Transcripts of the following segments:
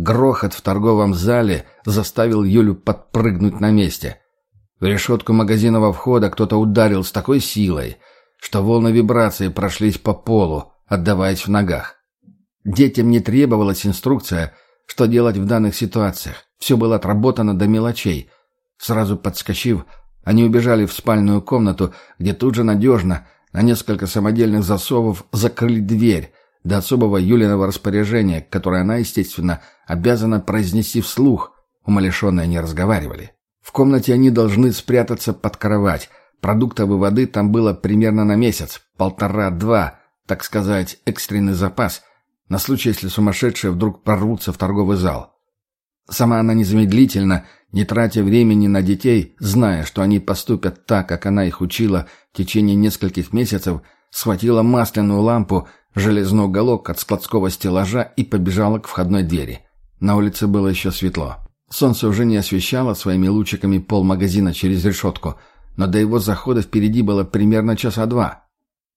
Грохот в торговом зале заставил Юлю подпрыгнуть на месте. В решетку магазинного входа кто-то ударил с такой силой, что волны вибрации прошлись по полу, отдаваясь в ногах. Детям не требовалась инструкция, что делать в данных ситуациях. Все было отработано до мелочей. Сразу подскочив, они убежали в спальную комнату, где тут же надежно, на несколько самодельных засовов, закрыли дверь, до особого Юлиного распоряжения, которое она, естественно, обязана произнести вслух. Умалишенные не разговаривали. В комнате они должны спрятаться под кровать. Продуктов и воды там было примерно на месяц, полтора-два, так сказать, экстренный запас, на случай, если сумасшедшие вдруг прорвутся в торговый зал. Сама она незамедлительно, не тратя времени на детей, зная, что они поступят так, как она их учила в течение нескольких месяцев, схватила масляную лампу, железный уголок от складского стеллажа и побежала к входной двери. На улице было еще светло. Солнце уже не освещало своими лучиками пол магазина через решетку, но до его захода впереди было примерно часа два.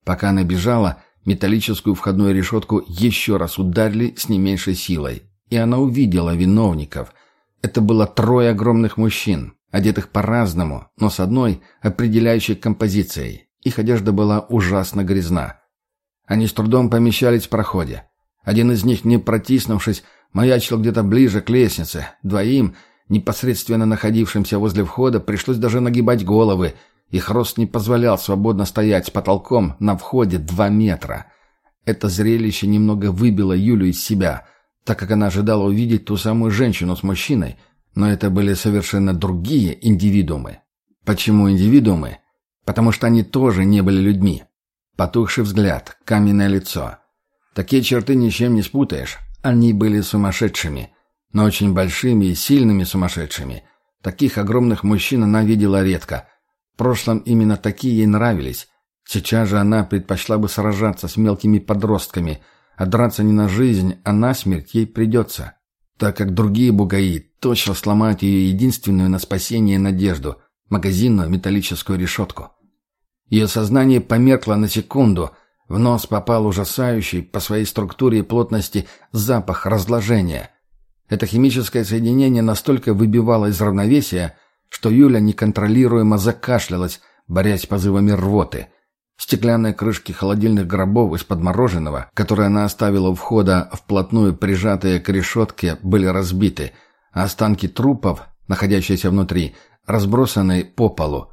Пока она бежала, металлическую входную решетку еще раз ударили с не меньшей силой, и она увидела виновников. Это было трое огромных мужчин, одетых по-разному, но с одной определяющей композицией. Их одежда была ужасно грязна. Они с трудом помещались в проходе. Один из них, не протиснувшись, маячил где-то ближе к лестнице. Двоим, непосредственно находившимся возле входа, пришлось даже нагибать головы. Их рост не позволял свободно стоять с потолком на входе два метра. Это зрелище немного выбило Юлю из себя, так как она ожидала увидеть ту самую женщину с мужчиной, но это были совершенно другие индивидуумы. Почему индивидуумы? Потому что они тоже не были людьми. Потухший взгляд, каменное лицо. Такие черты ничем не спутаешь. Они были сумасшедшими, но очень большими и сильными сумасшедшими. Таких огромных мужчин она видела редко. В прошлом именно такие ей нравились. Сейчас же она предпочла бы сражаться с мелкими подростками, а драться не на жизнь, а на смерть ей придется, так как другие бугаи точно сломают ее единственную на спасение надежду – магазинную металлическую решетку. Ее сознание померкло на секунду. В нос попал ужасающий по своей структуре и плотности запах разложения. Это химическое соединение настолько выбивало из равновесия, что Юля неконтролируемо закашлялась, борясь позывами рвоты. Стеклянные крышки холодильных гробов из-под мороженого, которые она оставила у входа, вплотную прижатые к решетке, были разбиты, а останки трупов, находящиеся внутри, разбросаны по полу.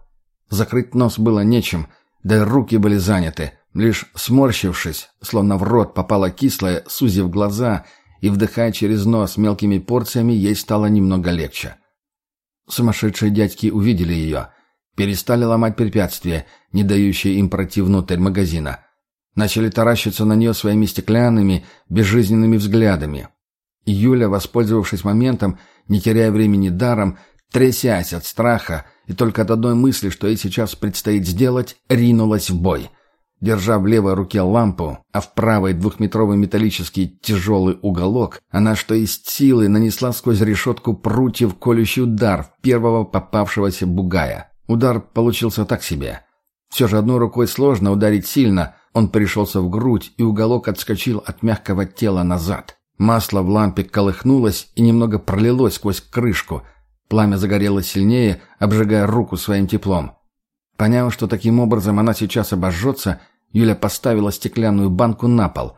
Закрыть нос было нечем, да и руки были заняты. Лишь сморщившись, словно в рот попало кислое, сузив глаза и вдыхая через нос мелкими порциями, ей стало немного легче. Сумасшедшие дядьки увидели ее, перестали ломать препятствия, не дающие им пройти внутрь магазина. Начали таращиться на нее своими стеклянными, безжизненными взглядами. И Юля, воспользовавшись моментом, не теряя времени даром, трясясь от страха, и только от одной мысли, что ей сейчас предстоит сделать, ринулась в бой. Держа в левой руке лампу, а в правой двухметровый металлический тяжелый уголок, она что есть силы нанесла сквозь решетку прутьев колющий удар в первого попавшегося бугая. Удар получился так себе. Все же одной рукой сложно ударить сильно, он пришелся в грудь, и уголок отскочил от мягкого тела назад. Масло в лампе колыхнулось и немного пролилось сквозь крышку – Пламя загорелось сильнее, обжигая руку своим теплом. Поняв, что таким образом она сейчас обожжется, Юля поставила стеклянную банку на пол.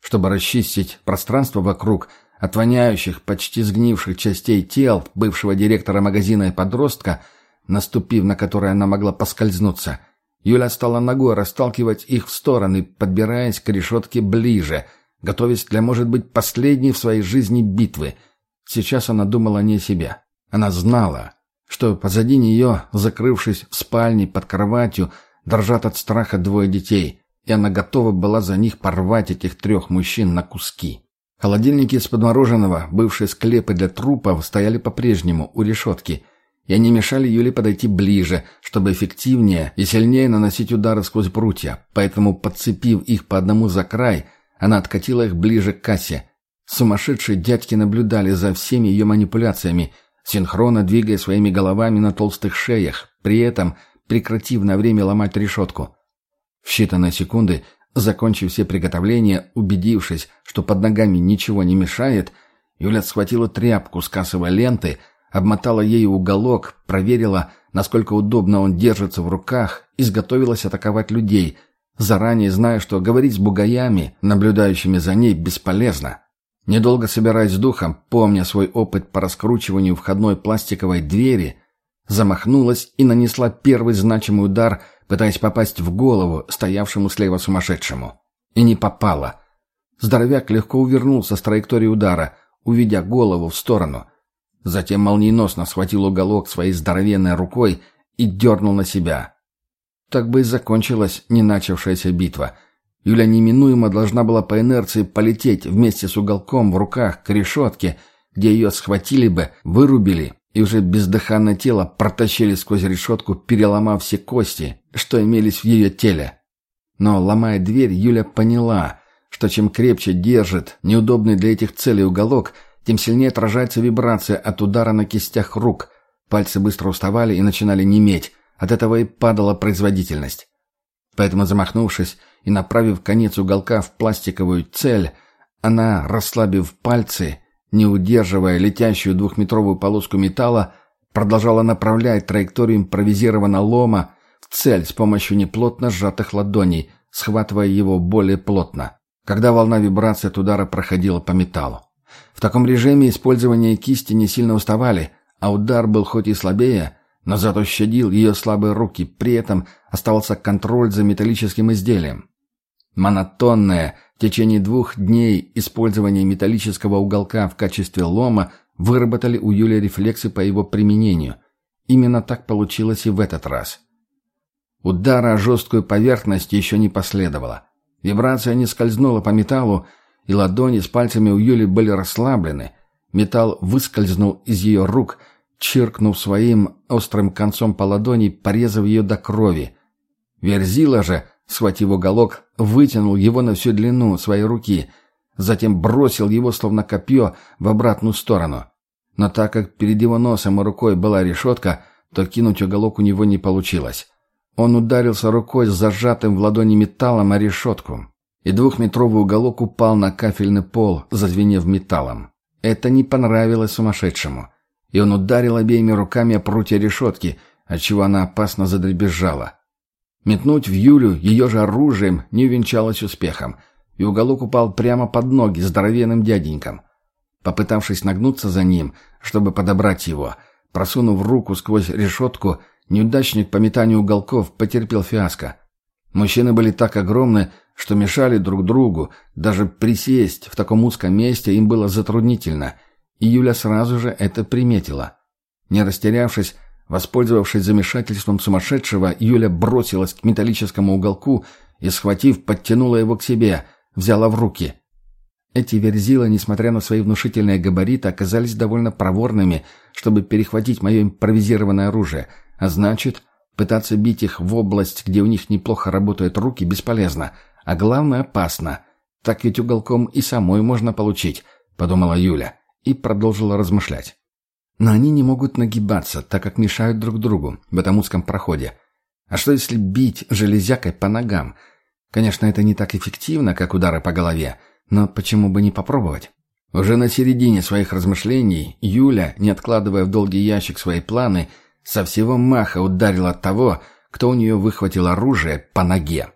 Чтобы расчистить пространство вокруг от воняющих, почти сгнивших частей тел бывшего директора магазина и подростка, наступив на которое она могла поскользнуться, Юля стала ногой расталкивать их в стороны, подбираясь к решетке ближе, готовясь для, может быть, последней в своей жизни битвы. Сейчас она думала не о себе. Она знала, что позади нее, закрывшись в спальне под кроватью, дрожат от страха двое детей, и она готова была за них порвать этих трех мужчин на куски. Холодильники из подмороженного, бывшие склепы для трупов, стояли по-прежнему у решетки, и они мешали Юле подойти ближе, чтобы эффективнее и сильнее наносить удары сквозь прутья, поэтому, подцепив их по одному за край, она откатила их ближе к кассе. Сумасшедшие дядьки наблюдали за всеми ее манипуляциями, синхронно двигая своими головами на толстых шеях, при этом прекратив на время ломать решетку. В считанные секунды, закончив все приготовления, убедившись, что под ногами ничего не мешает, Юля схватила тряпку с кассовой ленты, обмотала ею уголок, проверила, насколько удобно он держится в руках, изготовилась атаковать людей, заранее зная, что говорить с бугаями, наблюдающими за ней, бесполезно. Недолго собираясь с духом, помня свой опыт по раскручиванию входной пластиковой двери, замахнулась и нанесла первый значимый удар, пытаясь попасть в голову стоявшему слева сумасшедшему. И не попала. Здоровяк легко увернулся с траектории удара, уведя голову в сторону. Затем молниеносно схватил уголок своей здоровенной рукой и дернул на себя. Так бы и закончилась не начавшаяся битва. Юля неминуемо должна была по инерции полететь вместе с уголком в руках к решетке, где ее схватили бы, вырубили и уже бездыханное тело протащили сквозь решетку, переломав все кости, что имелись в ее теле. Но, ломая дверь, Юля поняла, что чем крепче держит неудобный для этих целей уголок, тем сильнее отражается вибрация от удара на кистях рук. Пальцы быстро уставали и начинали неметь. От этого и падала производительность. Поэтому, замахнувшись и направив конец уголка в пластиковую цель, она, расслабив пальцы, не удерживая летящую двухметровую полоску металла, продолжала направлять траекторию импровизированного лома в цель с помощью неплотно сжатых ладоней, схватывая его более плотно, когда волна вибрации от удара проходила по металлу. В таком режиме использование кисти не сильно уставали, а удар был хоть и слабее, но зато щадил ее слабые руки, при этом оставался контроль за металлическим изделием. Монотонное в течение двух дней использование металлического уголка в качестве лома выработали у Юли рефлексы по его применению. Именно так получилось и в этот раз. Удара о жесткую поверхность еще не последовало. Вибрация не скользнула по металлу, и ладони с пальцами у Юли были расслаблены. Металл выскользнул из ее рук, чиркнув своим острым концом по ладони, порезав ее до крови. Верзила же, схватив уголок, вытянул его на всю длину своей руки, затем бросил его, словно копье, в обратную сторону. Но так как перед его носом и рукой была решетка, то кинуть уголок у него не получилось. Он ударился рукой с зажатым в ладони металлом о решетку, и двухметровый уголок упал на кафельный пол, зазвенев металлом. Это не понравилось сумасшедшему, и он ударил обеими руками о прутья решетки, отчего она опасно задребезжала. Метнуть в Юлю ее же оружием не увенчалось успехом, и уголок упал прямо под ноги здоровенным дяденькам. Попытавшись нагнуться за ним, чтобы подобрать его, просунув руку сквозь решетку, неудачник по метанию уголков потерпел фиаско. Мужчины были так огромны, что мешали друг другу, даже присесть в таком узком месте им было затруднительно, и Юля сразу же это приметила. Не растерявшись, Воспользовавшись замешательством сумасшедшего, Юля бросилась к металлическому уголку и, схватив, подтянула его к себе, взяла в руки. Эти верзила, несмотря на свои внушительные габариты, оказались довольно проворными, чтобы перехватить мое импровизированное оружие, а значит, пытаться бить их в область, где у них неплохо работают руки, бесполезно, а главное опасно. Так ведь уголком и самой можно получить, подумала Юля и продолжила размышлять. Но они не могут нагибаться, так как мешают друг другу в этом узком проходе. А что если бить железякой по ногам? Конечно, это не так эффективно, как удары по голове, но почему бы не попробовать? Уже на середине своих размышлений Юля, не откладывая в долгий ящик свои планы, со всего маха ударила того, кто у нее выхватил оружие, по ноге.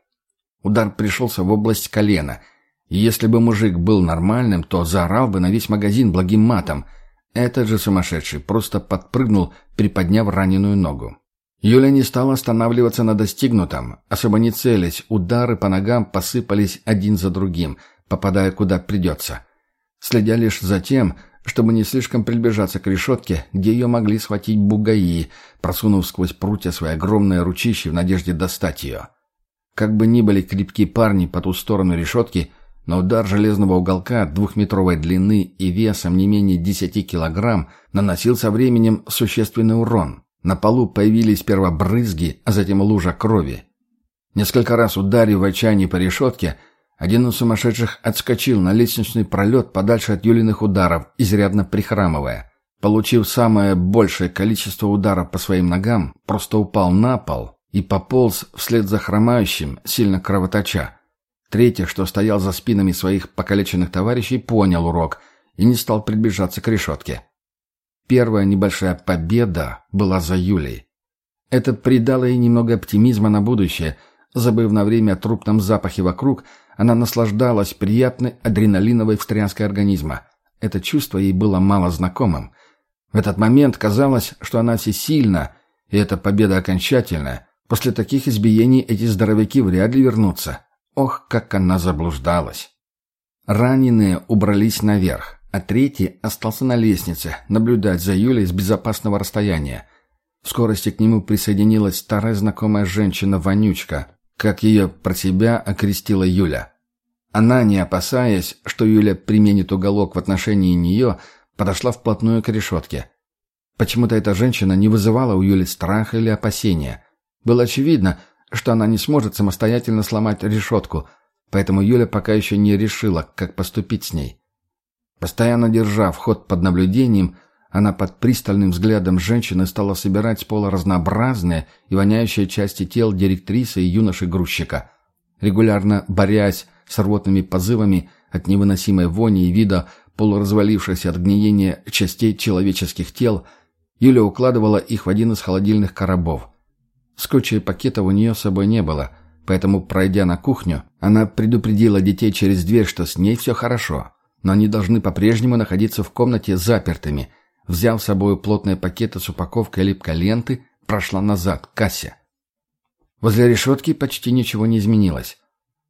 Удар пришелся в область колена, и если бы мужик был нормальным, то заорал бы на весь магазин благим матом – этот же сумасшедший просто подпрыгнул, приподняв раненую ногу. Юля не стала останавливаться на достигнутом, особо не целясь, удары по ногам посыпались один за другим, попадая куда придется. Следя лишь за тем, чтобы не слишком приближаться к решетке, где ее могли схватить бугаи, просунув сквозь прутья свои огромные ручищи в надежде достать ее. Как бы ни были крепкие парни по ту сторону решетки, но удар железного уголка двухметровой длины и весом не менее 10 килограмм наносил со временем существенный урон. На полу появились сперва брызги, а затем лужа крови. Несколько раз ударив в отчаянии по решетке, один из сумасшедших отскочил на лестничный пролет подальше от Юлиных ударов, изрядно прихрамывая. Получив самое большее количество ударов по своим ногам, просто упал на пол и пополз вслед за хромающим, сильно кровоточа. Третий, что стоял за спинами своих покалеченных товарищей, понял урок и не стал приближаться к решетке. Первая небольшая победа была за Юлей. Это придало ей немного оптимизма на будущее. Забыв на время о трупном запахе вокруг, она наслаждалась приятной адреналиновой встряской организма. Это чувство ей было мало знакомым. В этот момент казалось, что она всесильна, и эта победа окончательная. После таких избиений эти здоровяки вряд ли вернутся. Ох, как она заблуждалась. Раненые убрались наверх, а третий остался на лестнице, наблюдать за Юлей с безопасного расстояния. В скорости к нему присоединилась старая знакомая женщина-вонючка, как ее про себя окрестила Юля. Она, не опасаясь, что Юля применит уголок в отношении нее, подошла вплотную к решетке. Почему-то эта женщина не вызывала у Юли страха или опасения. Было очевидно, что она не сможет самостоятельно сломать решетку, поэтому Юля пока еще не решила, как поступить с ней. Постоянно держа вход под наблюдением, она под пристальным взглядом женщины стала собирать с пола разнообразные и воняющие части тел директрисы и юноши-грузчика. Регулярно борясь с рвотными позывами от невыносимой вони и вида полуразвалившихся от гниения частей человеческих тел, Юля укладывала их в один из холодильных коробов. Скотча и пакетов у нее с собой не было, поэтому, пройдя на кухню, она предупредила детей через дверь, что с ней все хорошо, но они должны по-прежнему находиться в комнате запертыми. Взяв с собой плотные пакеты с упаковкой липкой ленты, прошла назад, к кассе. Возле решетки почти ничего не изменилось.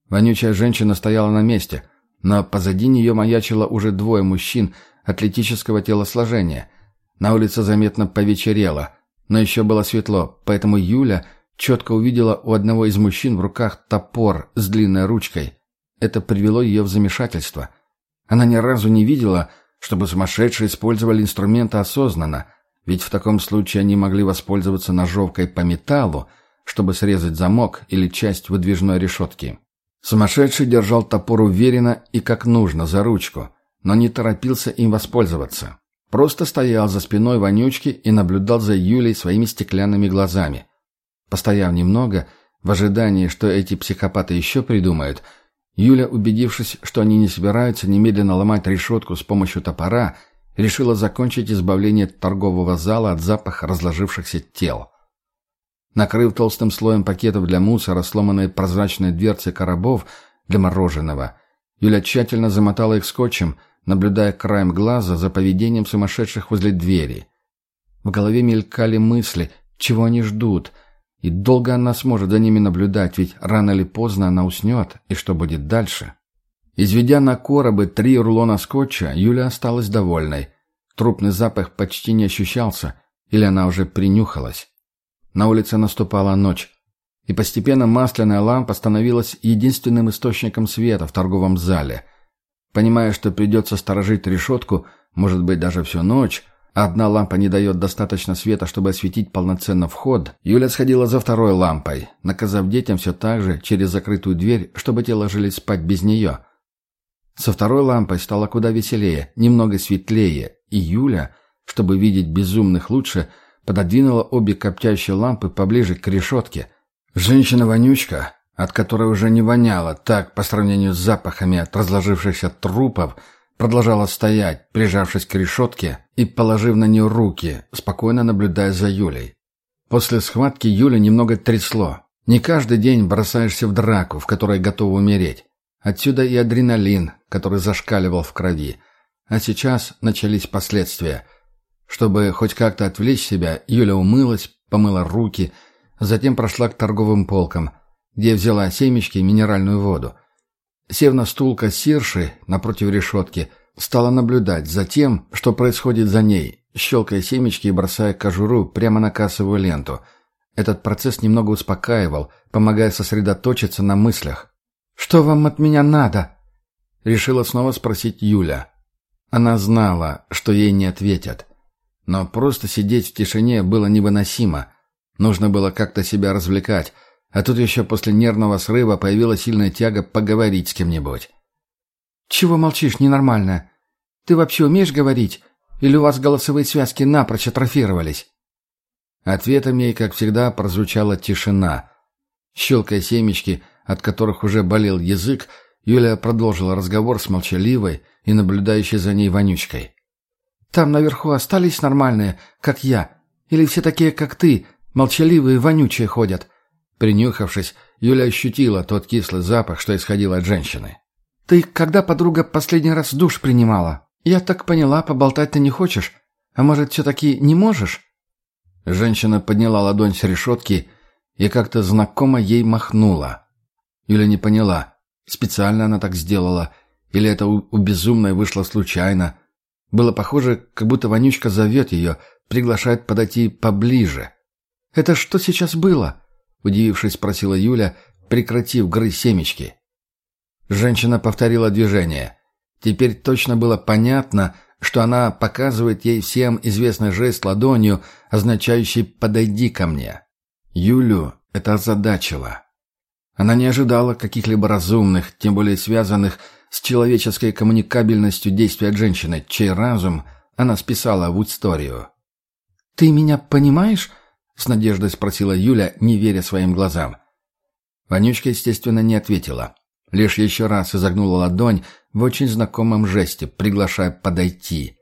Вонючая женщина стояла на месте, но позади нее маячило уже двое мужчин атлетического телосложения. На улице заметно повечерело, но еще было светло, поэтому Юля четко увидела у одного из мужчин в руках топор с длинной ручкой. Это привело ее в замешательство. Она ни разу не видела, чтобы сумасшедшие использовали инструменты осознанно, ведь в таком случае они могли воспользоваться ножовкой по металлу, чтобы срезать замок или часть выдвижной решетки. Сумасшедший держал топор уверенно и как нужно, за ручку, но не торопился им воспользоваться. Просто стоял за спиной вонючки и наблюдал за Юлей своими стеклянными глазами. Постояв немного, в ожидании, что эти психопаты еще придумают, Юля, убедившись, что они не собираются немедленно ломать решетку с помощью топора, решила закончить избавление торгового зала от запаха разложившихся тел. Накрыв толстым слоем пакетов для мусора сломанные прозрачные дверцы коробов для мороженого, Юля тщательно замотала их скотчем, наблюдая краем глаза за поведением сумасшедших возле двери. В голове мелькали мысли, чего они ждут, и долго она сможет за ними наблюдать, ведь рано или поздно она уснет, и что будет дальше? Изведя на коробы три рулона скотча, Юля осталась довольной. Трупный запах почти не ощущался, или она уже принюхалась. На улице наступала ночь, и постепенно масляная лампа становилась единственным источником света в торговом зале – Понимая, что придется сторожить решетку, может быть, даже всю ночь, а одна лампа не дает достаточно света, чтобы осветить полноценно вход, Юля сходила за второй лампой, наказав детям все так же через закрытую дверь, чтобы те ложились спать без нее. Со второй лампой стало куда веселее, немного светлее, и Юля, чтобы видеть безумных лучше, пододвинула обе коптящие лампы поближе к решетке. Женщина-вонючка, от которой уже не воняло так по сравнению с запахами от разложившихся трупов, продолжала стоять, прижавшись к решетке и положив на нее руки, спокойно наблюдая за Юлей. После схватки Юля немного трясло. Не каждый день бросаешься в драку, в которой готов умереть. Отсюда и адреналин, который зашкаливал в крови. А сейчас начались последствия. Чтобы хоть как-то отвлечь себя, Юля умылась, помыла руки, затем прошла к торговым полкам – где взяла семечки и минеральную воду. Сев на стул кассирши напротив решетки, стала наблюдать за тем, что происходит за ней, щелкая семечки и бросая кожуру прямо на кассовую ленту. Этот процесс немного успокаивал, помогая сосредоточиться на мыслях. «Что вам от меня надо?» Решила снова спросить Юля. Она знала, что ей не ответят. Но просто сидеть в тишине было невыносимо. Нужно было как-то себя развлекать, а тут еще после нервного срыва появилась сильная тяга поговорить с кем-нибудь. «Чего молчишь, ненормальная? Ты вообще умеешь говорить? Или у вас голосовые связки напрочь атрофировались?» Ответом ей, как всегда, прозвучала тишина. Щелкая семечки, от которых уже болел язык, Юлия продолжила разговор с молчаливой и наблюдающей за ней вонючкой. «Там наверху остались нормальные, как я? Или все такие, как ты, молчаливые, вонючие ходят?» Принюхавшись, Юля ощутила тот кислый запах, что исходил от женщины. «Ты когда, подруга, последний раз душ принимала? Я так поняла, поболтать ты не хочешь? А может, все-таки не можешь?» Женщина подняла ладонь с решетки и как-то знакомо ей махнула. Юля не поняла, специально она так сделала, или это у, у безумной вышло случайно. Было похоже, как будто вонючка зовет ее, приглашает подойти поближе. «Это что сейчас было?» — удивившись, спросила Юля, прекратив грызть семечки. Женщина повторила движение. Теперь точно было понятно, что она показывает ей всем известный жест ладонью, означающий «подойди ко мне». Юлю это озадачило. Она не ожидала каких-либо разумных, тем более связанных с человеческой коммуникабельностью действий от женщины, чей разум она списала в историю. «Ты меня понимаешь?» — с надеждой спросила Юля, не веря своим глазам. Вонючка, естественно, не ответила. Лишь еще раз изогнула ладонь в очень знакомом жесте, приглашая подойти.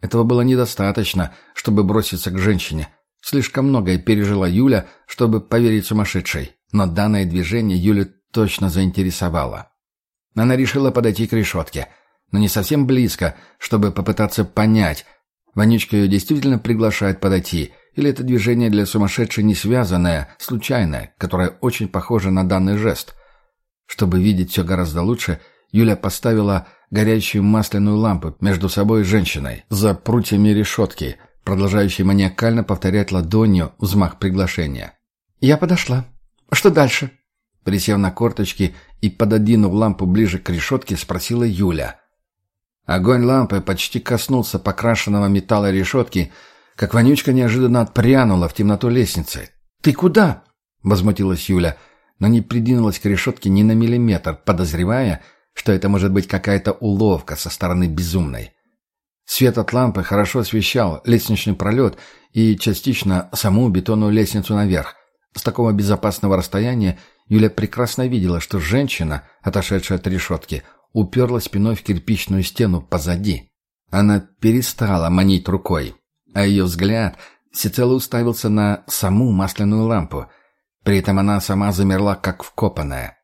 Этого было недостаточно, чтобы броситься к женщине. Слишком многое пережила Юля, чтобы поверить сумасшедшей. Но данное движение Юлю точно заинтересовало. Она решила подойти к решетке, но не совсем близко, чтобы попытаться понять, Вонючка ее действительно приглашает подойти, или это движение для сумасшедшей не связанное, случайное, которое очень похоже на данный жест. Чтобы видеть все гораздо лучше, Юля поставила горящую масляную лампу между собой и женщиной за прутьями решетки, продолжающей маниакально повторять ладонью взмах приглашения. «Я подошла. Что дальше?» Присев на корточки и пододвинув лампу ближе к решетке, спросила Юля. Огонь лампы почти коснулся покрашенного металла решетки, как вонючка неожиданно отпрянула в темноту лестницы. «Ты куда?» — возмутилась Юля, но не придвинулась к решетке ни на миллиметр, подозревая, что это может быть какая-то уловка со стороны безумной. Свет от лампы хорошо освещал лестничный пролет и частично саму бетонную лестницу наверх. С такого безопасного расстояния Юля прекрасно видела, что женщина, отошедшая от решетки, уперла спиной в кирпичную стену позади. Она перестала манить рукой, а ее взгляд всецело уставился на саму масляную лампу. При этом она сама замерла, как вкопанная.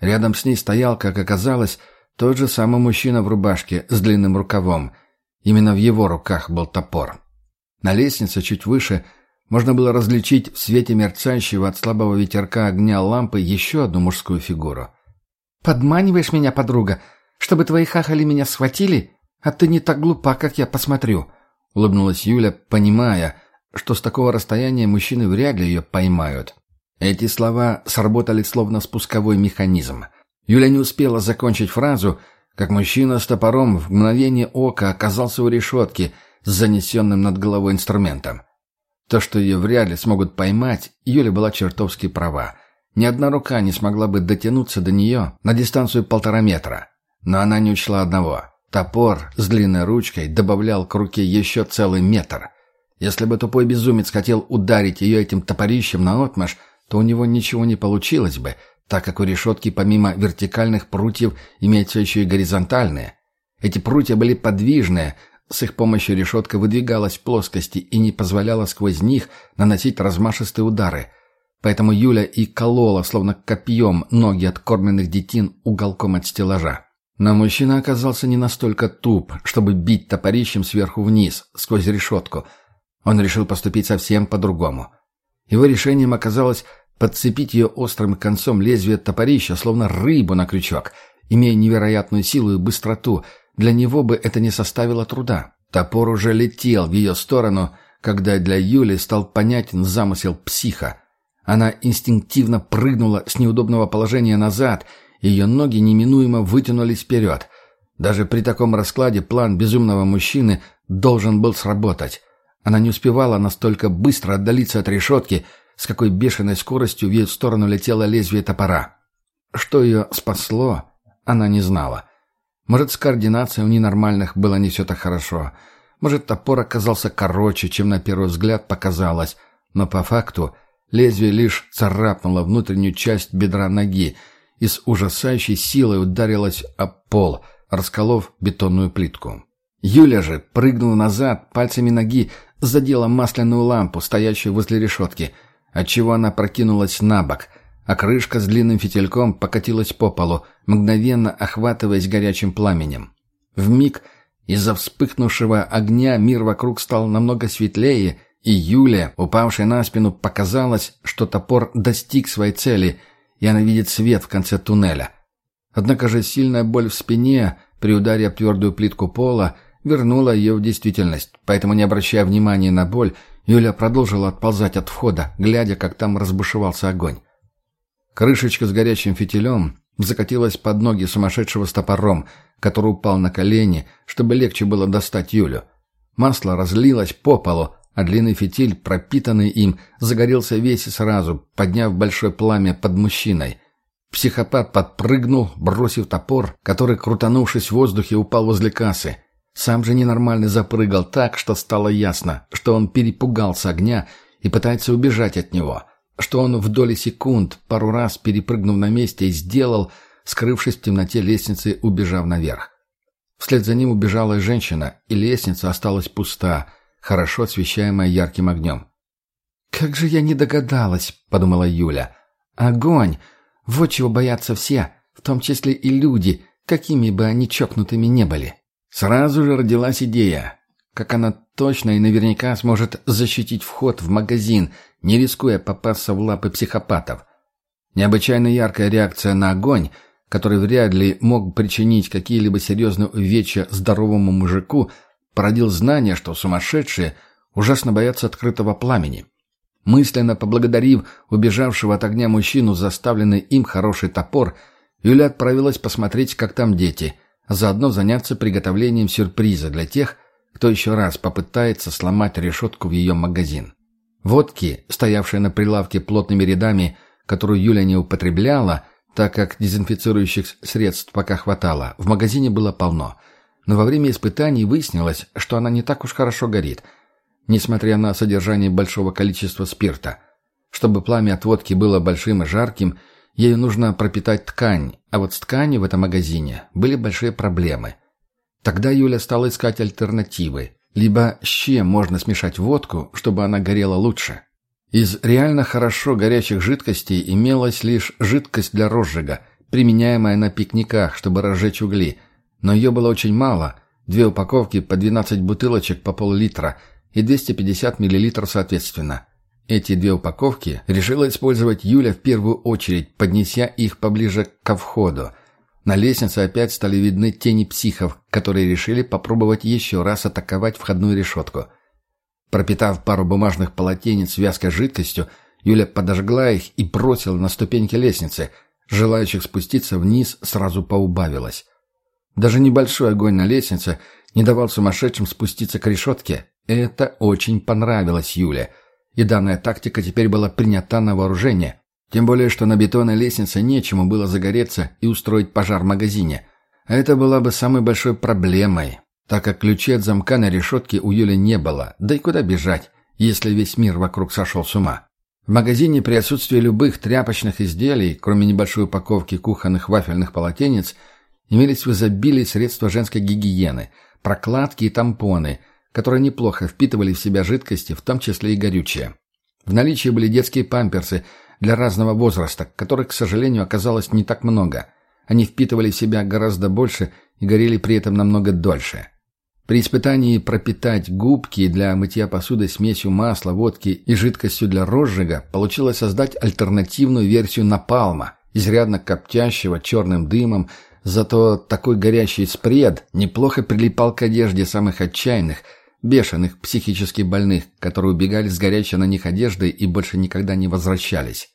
Рядом с ней стоял, как оказалось, тот же самый мужчина в рубашке с длинным рукавом. Именно в его руках был топор. На лестнице чуть выше можно было различить в свете мерцающего от слабого ветерка огня лампы еще одну мужскую фигуру. «Подманиваешь меня, подруга, чтобы твои хахали меня схватили? А ты не так глупа, как я посмотрю», — улыбнулась Юля, понимая, что с такого расстояния мужчины вряд ли ее поймают. Эти слова сработали словно спусковой механизм. Юля не успела закончить фразу, как мужчина с топором в мгновение ока оказался у решетки с занесенным над головой инструментом. То, что ее вряд ли смогут поймать, Юля была чертовски права. Ни одна рука не смогла бы дотянуться до нее на дистанцию полтора метра. Но она не учла одного. Топор с длинной ручкой добавлял к руке еще целый метр. Если бы тупой безумец хотел ударить ее этим топорищем наотмашь, то у него ничего не получилось бы, так как у решетки помимо вертикальных прутьев имеются еще и горизонтальные. Эти прутья были подвижные, с их помощью решетка выдвигалась в плоскости и не позволяла сквозь них наносить размашистые удары. Поэтому Юля и колола, словно копьем, ноги откормленных детин уголком от стеллажа. Но мужчина оказался не настолько туп, чтобы бить топорищем сверху вниз, сквозь решетку. Он решил поступить совсем по-другому. Его решением оказалось подцепить ее острым концом лезвия топорища, словно рыбу на крючок, имея невероятную силу и быстроту – для него бы это не составило труда. Топор уже летел в ее сторону, когда для Юли стал понятен замысел психа. Она инстинктивно прыгнула с неудобного положения назад, ее ноги неминуемо вытянулись вперед. Даже при таком раскладе план безумного мужчины должен был сработать. Она не успевала настолько быстро отдалиться от решетки, с какой бешеной скоростью в ее сторону летело лезвие топора. Что ее спасло, она не знала. Может, с координацией у ненормальных было не все так хорошо. Может, топор оказался короче, чем на первый взгляд показалось. Но по факту лезвие лишь царапнуло внутреннюю часть бедра ноги и с ужасающей силой ударилось об пол, расколов бетонную плитку. Юля же, прыгнула назад, пальцами ноги задела масляную лампу, стоящую возле решетки, отчего она прокинулась на бок, а крышка с длинным фитильком покатилась по полу, мгновенно охватываясь горячим пламенем. В миг из-за вспыхнувшего огня мир вокруг стал намного светлее, и Юле, упавшей на спину, показалось, что топор достиг своей цели, и она видит свет в конце туннеля. Однако же сильная боль в спине при ударе об твердую плитку пола вернула ее в действительность, поэтому, не обращая внимания на боль, Юля продолжила отползать от входа, глядя, как там разбушевался огонь. Крышечка с горячим фитилем закатилась под ноги сумасшедшего с топором, который упал на колени, чтобы легче было достать Юлю. Масло разлилось по полу, а длинный фитиль, пропитанный им, загорелся весь и сразу, подняв большое пламя под мужчиной. Психопат подпрыгнул, бросив топор, который, крутанувшись в воздухе, упал возле кассы. Сам же ненормальный запрыгал так, что стало ясно, что он перепугался огня и пытается убежать от него, что он в доли секунд, пару раз перепрыгнув на месте, и сделал, скрывшись в темноте лестницы, убежав наверх. Вслед за ним убежала женщина, и лестница осталась пуста — хорошо освещаемая ярким огнем. «Как же я не догадалась», — подумала Юля. «Огонь! Вот чего боятся все, в том числе и люди, какими бы они чокнутыми не были». Сразу же родилась идея, как она точно и наверняка сможет защитить вход в магазин, не рискуя попасться в лапы психопатов. Необычайно яркая реакция на огонь, который вряд ли мог причинить какие-либо серьезные увечья здоровому мужику — породил знание, что сумасшедшие ужасно боятся открытого пламени. Мысленно поблагодарив убежавшего от огня мужчину заставленный им хороший топор, Юля отправилась посмотреть, как там дети, а заодно заняться приготовлением сюрприза для тех, кто еще раз попытается сломать решетку в ее магазин. Водки, стоявшие на прилавке плотными рядами, которую Юля не употребляла, так как дезинфицирующих средств пока хватало, в магазине было полно – но во время испытаний выяснилось, что она не так уж хорошо горит, несмотря на содержание большого количества спирта. Чтобы пламя от водки было большим и жарким, ею нужно пропитать ткань, а вот с тканью в этом магазине были большие проблемы. Тогда Юля стала искать альтернативы, либо с чем можно смешать водку, чтобы она горела лучше. Из реально хорошо горячих жидкостей имелась лишь жидкость для розжига, применяемая на пикниках, чтобы разжечь угли – но ее было очень мало. Две упаковки по 12 бутылочек по пол-литра и 250 миллилитров соответственно. Эти две упаковки решила использовать Юля в первую очередь, поднеся их поближе к входу. На лестнице опять стали видны тени психов, которые решили попробовать еще раз атаковать входную решетку. Пропитав пару бумажных полотенец вязкой жидкостью, Юля подожгла их и бросила на ступеньки лестницы. Желающих спуститься вниз сразу поубавилось. Даже небольшой огонь на лестнице не давал сумасшедшим спуститься к решетке. Это очень понравилось Юле. И данная тактика теперь была принята на вооружение. Тем более, что на бетонной лестнице нечему было загореться и устроить пожар в магазине. А это была бы самой большой проблемой, так как ключей от замка на решетке у Юли не было. Да и куда бежать, если весь мир вокруг сошел с ума? В магазине при отсутствии любых тряпочных изделий, кроме небольшой упаковки кухонных вафельных полотенец – Имелись в изобилии средства женской гигиены, прокладки и тампоны, которые неплохо впитывали в себя жидкости, в том числе и горючее. В наличии были детские памперсы для разного возраста, которых, к сожалению, оказалось не так много. Они впитывали в себя гораздо больше и горели при этом намного дольше. При испытании пропитать губки для мытья посуды смесью масла, водки и жидкостью для розжига получилось создать альтернативную версию напалма, изрядно коптящего черным дымом, Зато такой горящий спред неплохо прилипал к одежде самых отчаянных, бешеных, психически больных, которые убегали с горячей на них одежды и больше никогда не возвращались.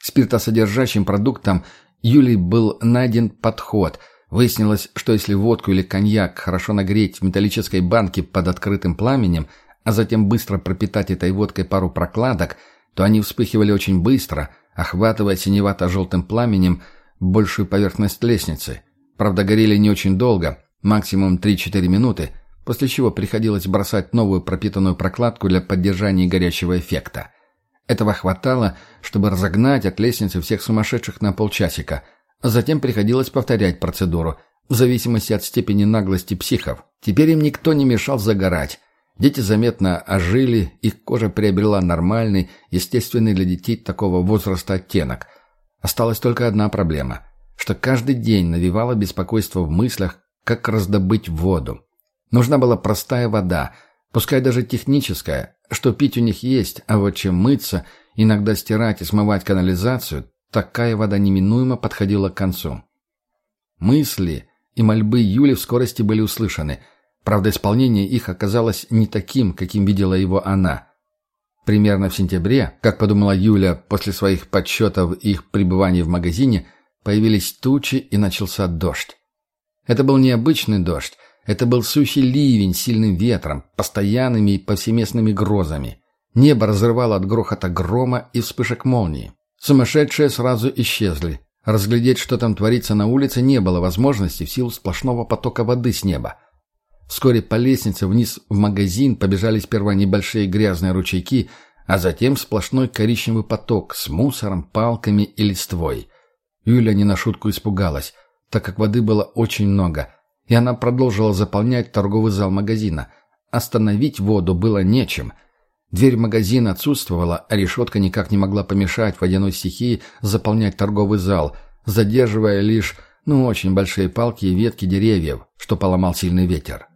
К спиртосодержащим продуктам Юлий был найден подход. Выяснилось, что если водку или коньяк хорошо нагреть в металлической банке под открытым пламенем, а затем быстро пропитать этой водкой пару прокладок, то они вспыхивали очень быстро, охватывая синевато-желтым пламенем – большую поверхность лестницы. Правда, горели не очень долго, максимум 3-4 минуты, после чего приходилось бросать новую пропитанную прокладку для поддержания горячего эффекта. Этого хватало, чтобы разогнать от лестницы всех сумасшедших на полчасика, а затем приходилось повторять процедуру, в зависимости от степени наглости психов. Теперь им никто не мешал загорать. Дети заметно ожили, их кожа приобрела нормальный, естественный для детей такого возраста оттенок. Осталась только одна проблема, что каждый день навевало беспокойство в мыслях, как раздобыть воду. Нужна была простая вода, пускай даже техническая, что пить у них есть, а вот чем мыться, иногда стирать и смывать канализацию, такая вода неминуемо подходила к концу. Мысли и мольбы Юли в скорости были услышаны – Правда, исполнение их оказалось не таким, каким видела его она. Примерно в сентябре, как подумала Юля после своих подсчетов их пребывания в магазине, появились тучи и начался дождь. Это был необычный дождь, это был сухий ливень с сильным ветром, постоянными и повсеместными грозами. Небо разрывало от грохота грома и вспышек молнии. Сумасшедшие сразу исчезли. Разглядеть, что там творится на улице, не было возможности в силу сплошного потока воды с неба. Вскоре по лестнице вниз в магазин побежали сперва небольшие грязные ручейки, а затем сплошной коричневый поток с мусором, палками и листвой. Юля не на шутку испугалась, так как воды было очень много, и она продолжила заполнять торговый зал магазина. Остановить воду было нечем. Дверь магазина отсутствовала, а решетка никак не могла помешать водяной стихии заполнять торговый зал, задерживая лишь, ну, очень большие палки и ветки деревьев, что поломал сильный ветер.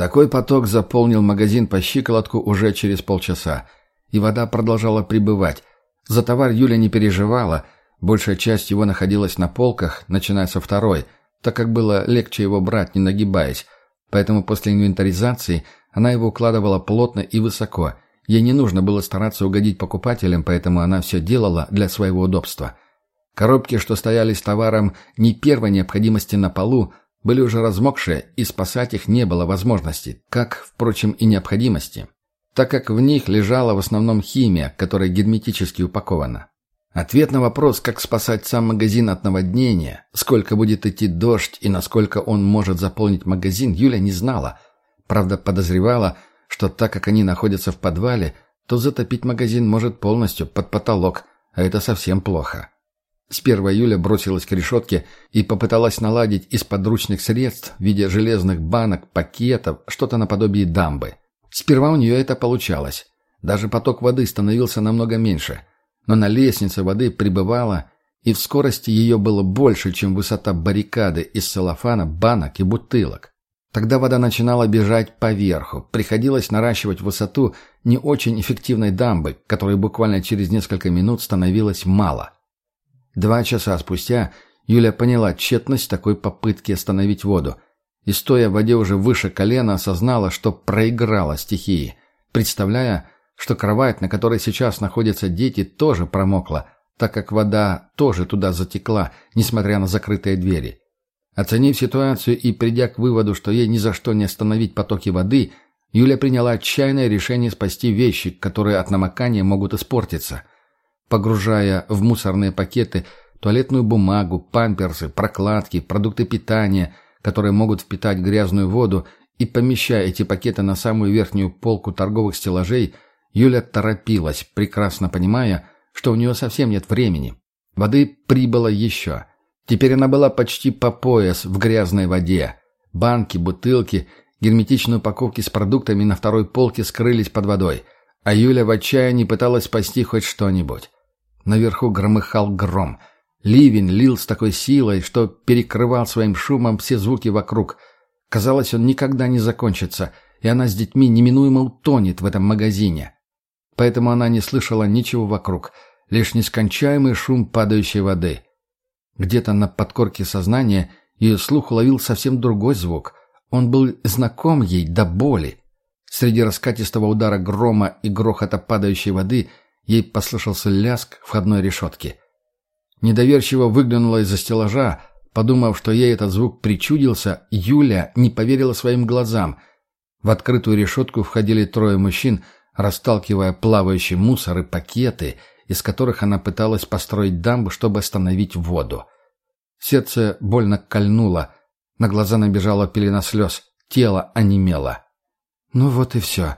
Такой поток заполнил магазин по щиколотку уже через полчаса, и вода продолжала прибывать. За товар Юля не переживала, большая часть его находилась на полках, начиная со второй, так как было легче его брать, не нагибаясь, поэтому после инвентаризации она его укладывала плотно и высоко. Ей не нужно было стараться угодить покупателям, поэтому она все делала для своего удобства. Коробки, что стояли с товаром не первой необходимости на полу, были уже размокшие, и спасать их не было возможности, как, впрочем, и необходимости, так как в них лежала в основном химия, которая герметически упакована. Ответ на вопрос, как спасать сам магазин от наводнения, сколько будет идти дождь и насколько он может заполнить магазин, Юля не знала. Правда, подозревала, что так как они находятся в подвале, то затопить магазин может полностью под потолок, а это совсем плохо. С 1 июля бросилась к решетке и попыталась наладить из подручных средств в виде железных банок, пакетов, что-то наподобие дамбы. Сперва у нее это получалось. Даже поток воды становился намного меньше. Но на лестнице воды прибывало, и в скорости ее было больше, чем высота баррикады из целлофана, банок и бутылок. Тогда вода начинала бежать поверху. Приходилось наращивать высоту не очень эффективной дамбы, которой буквально через несколько минут становилось мало – Два часа спустя Юля поняла тщетность такой попытки остановить воду и, стоя в воде уже выше колена, осознала, что проиграла стихии, представляя, что кровать, на которой сейчас находятся дети, тоже промокла, так как вода тоже туда затекла, несмотря на закрытые двери. Оценив ситуацию и придя к выводу, что ей ни за что не остановить потоки воды, Юля приняла отчаянное решение спасти вещи, которые от намокания могут испортиться погружая в мусорные пакеты туалетную бумагу, памперсы, прокладки, продукты питания, которые могут впитать грязную воду, и помещая эти пакеты на самую верхнюю полку торговых стеллажей, Юля торопилась, прекрасно понимая, что у нее совсем нет времени. Воды прибыло еще. Теперь она была почти по пояс в грязной воде. Банки, бутылки, герметичные упаковки с продуктами на второй полке скрылись под водой, а Юля в отчаянии пыталась спасти хоть что-нибудь. Наверху громыхал гром. Ливень лил с такой силой, что перекрывал своим шумом все звуки вокруг. Казалось, он никогда не закончится, и она с детьми неминуемо утонет в этом магазине. Поэтому она не слышала ничего вокруг, лишь нескончаемый шум падающей воды. Где-то на подкорке сознания ее слух уловил совсем другой звук. Он был знаком ей до боли. Среди раскатистого удара грома и грохота падающей воды – Ей послышался ляск входной решетки. Недоверчиво выглянула из-за стеллажа, подумав, что ей этот звук причудился, Юля не поверила своим глазам. В открытую решетку входили трое мужчин, расталкивая плавающий мусор и пакеты, из которых она пыталась построить дамбу, чтобы остановить воду. Сердце больно кольнуло, на глаза набежала пелена слез, тело онемело. «Ну вот и все.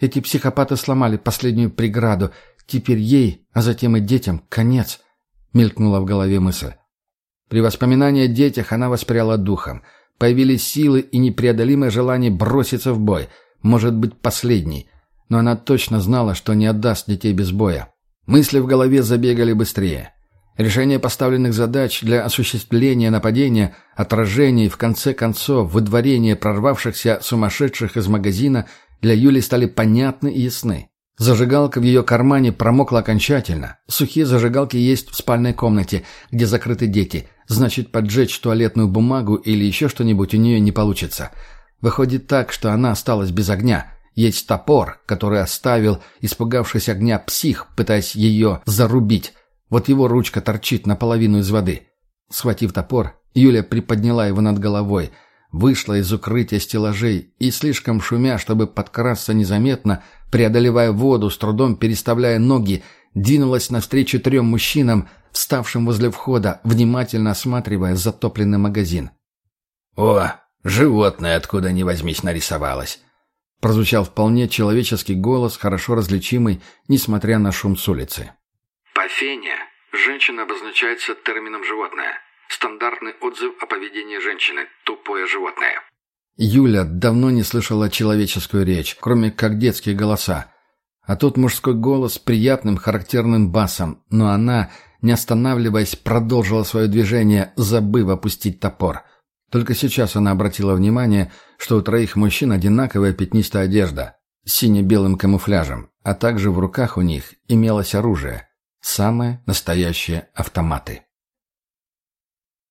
Эти психопаты сломали последнюю преграду, Теперь ей, а затем и детям, конец, мелькнула в голове мысль. При воспоминании о детях она воспряла духом. появились силы и непреодолимое желание броситься в бой, может быть, последний. Но она точно знала, что не отдаст детей без боя. Мысли в голове забегали быстрее. Решение поставленных задач для осуществления нападения, отражения и, в конце концов, выдворения прорвавшихся сумасшедших из магазина для Юли стали понятны и ясны. Зажигалка в ее кармане промокла окончательно. Сухие зажигалки есть в спальной комнате, где закрыты дети. Значит, поджечь туалетную бумагу или еще что-нибудь у нее не получится. Выходит так, что она осталась без огня. Есть топор, который оставил испугавшись огня псих, пытаясь ее зарубить. Вот его ручка торчит наполовину из воды. Схватив топор, Юля приподняла его над головой – вышла из укрытия стеллажей и, слишком шумя, чтобы подкрасться незаметно, преодолевая воду, с трудом переставляя ноги, двинулась навстречу трем мужчинам, вставшим возле входа, внимательно осматривая затопленный магазин. «О, животное откуда ни возьмись нарисовалось!» Прозвучал вполне человеческий голос, хорошо различимый, несмотря на шум с улицы. «Пофения. Женщина обозначается термином «животное». Стандартный отзыв о поведении женщины. Тупое животное. Юля давно не слышала человеческую речь, кроме как детские голоса. А тут мужской голос с приятным характерным басом, но она, не останавливаясь, продолжила свое движение, забыв опустить топор. Только сейчас она обратила внимание, что у троих мужчин одинаковая пятнистая одежда с сине-белым камуфляжем, а также в руках у них имелось оружие. Самые настоящие автоматы.